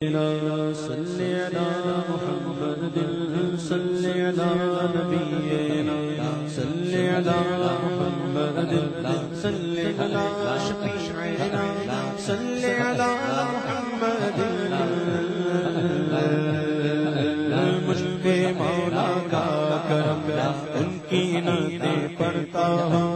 صلی علی محمد مولا کا کرم ان کی ہوں۔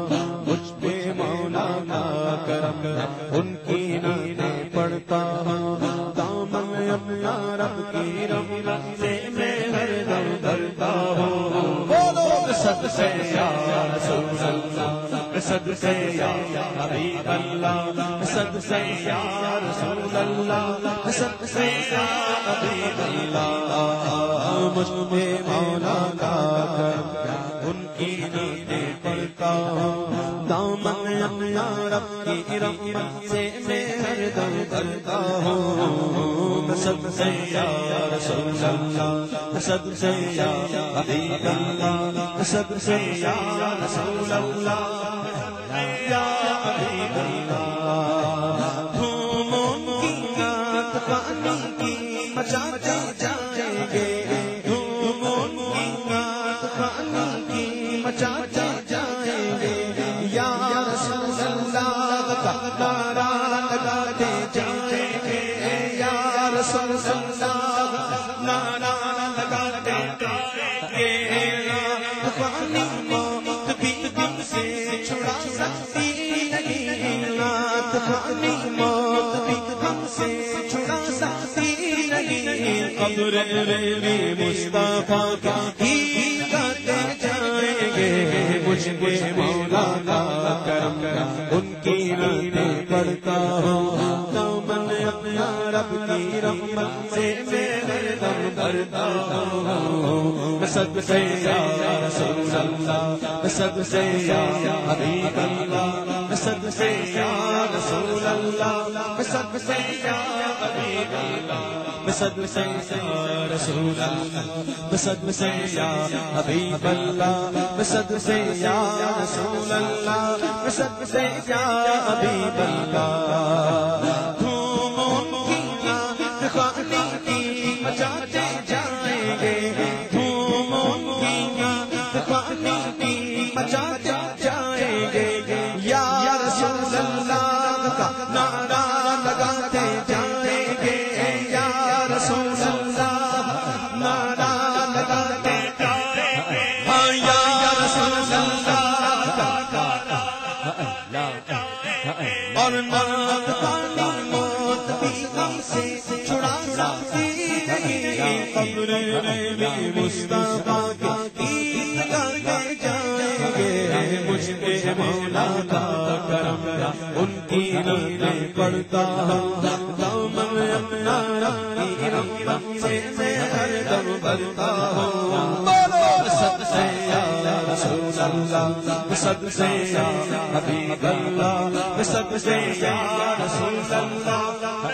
بولو سے یا رسول اللہ سب سے یا حبیب اللہ سب سے یا رسول اللہ سے یا حبیب اللہ۔ مجھ پہ مولا کا ان کی نعتیں پڑھتا ہوں۔ دامن اپنا رب کی رحمت سے میں ہر دم کرتا ہوں۔ سب سے یا رسول اللہ سب سے یا حبیب اللہ سب سے یا رسول اللہ یا حبیب اللہ دھوموں کی نعت پانی کی مچاتے جائیں گے دھوموں کی نعت پانی کی مچاتے جائیں گے یا رسول اللہ پانی دل سے چھڑا سکتی نہیں نعت پانی موت بھی ہم سے چھڑا سکتی نہیں۔ قبر میں مصطفیٰ کا ہی گاتے جائیں گے۔ مجھ مولا کا کرم، ان کی نعتیں پڑھتا ہوں۔ کی رحمت سے میں ہر دم کرتا ہوں میں سب سے یا رسول اللہ، میں سب سے یا حبیب اللہ سب سے یا رسول اللہ، میں سب سے یا حبیب اللہ، میں سب سے یا رسول اللہ، میں سب سے یا حبیب اللہ، میں سب سے یا رسول اللہ، میں سب سے یا حبیب اللہ۔ کی مچاتے جائیں گے۔ دھوموں کی نعت کی مچاتے جائیں گے۔ یا رسول اللہ کا نعرہ لگاتے جائیں گے۔ یا رسول اللہ نعرہ لگاتے جائیں گے۔ ہاں، یا رسول اللہ کا اور نعت پانی، موت بھی غم سے چھڑا سکتی قبر میں مصطفیٰ کا گیت گاتے جائیں گے۔ مجھ پہ مولا کا کرم ان کی پڑھتا ہوں دامن اپنا سے میں ہر دم بھرتا ہوں سب سے یا رسول اللہ سب سے یا حبیب اللہ سب سے یا رسول اللہ۔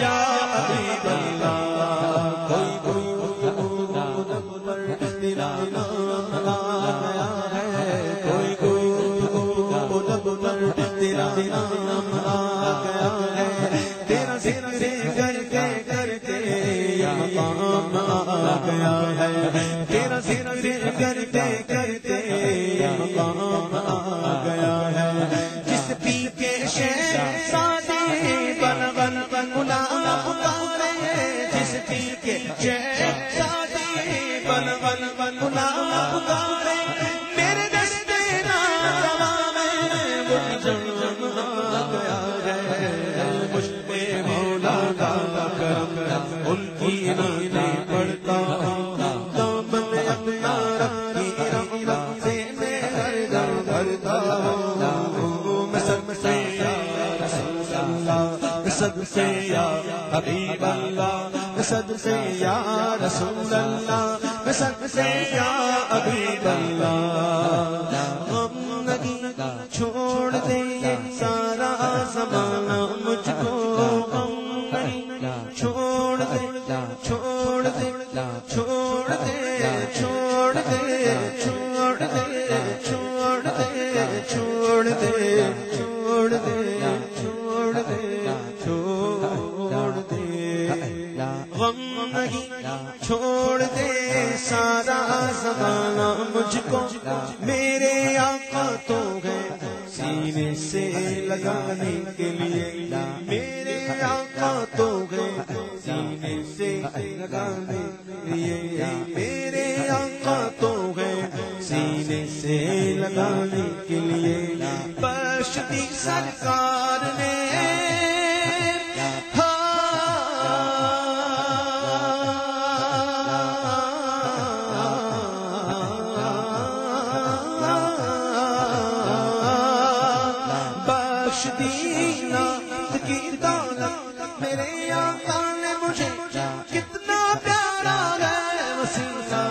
یا حبیب اللہ۔ تیرا نام آ گیا ہے تیرا ذکر کر کے کر کے مقام آ گیا ہے تیرا ذکر کر کے کر کے مقام دم بھرتا ہوں میں سب سے یا رسول اللہ میں سب سے یا حبیب اللہ میں سب سے یا رسول اللہ میں سب سے یا حبیب اللہ ہم نہیں چھوڑ دے یہ سارا زمانہ مجھ کو ہم نہیں چھوڑ دے چھوڑ دے چھوڑ دے چھوڑ دے چھوڑ دے چھوڑ دے سارا زمانہ مجھ کو۔ میرے آقا تو ہے سینے سے لگانے کے لیے۔ میرے آقا تو ہے سینے سے لگانے کے لیے۔ میرے آقا تو ہے سینے سے لگانے کے لیے۔ بشتی سرکار نے بخش کی دولت میرے آقا نے مجھے کتنا پیارا ہے وسیلہ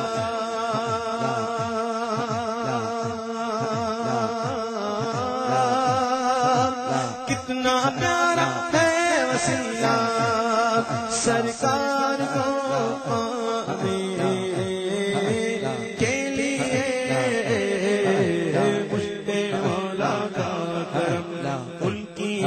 کتنا پیارا ہے وسیلہ سرکار کو میرے ان کی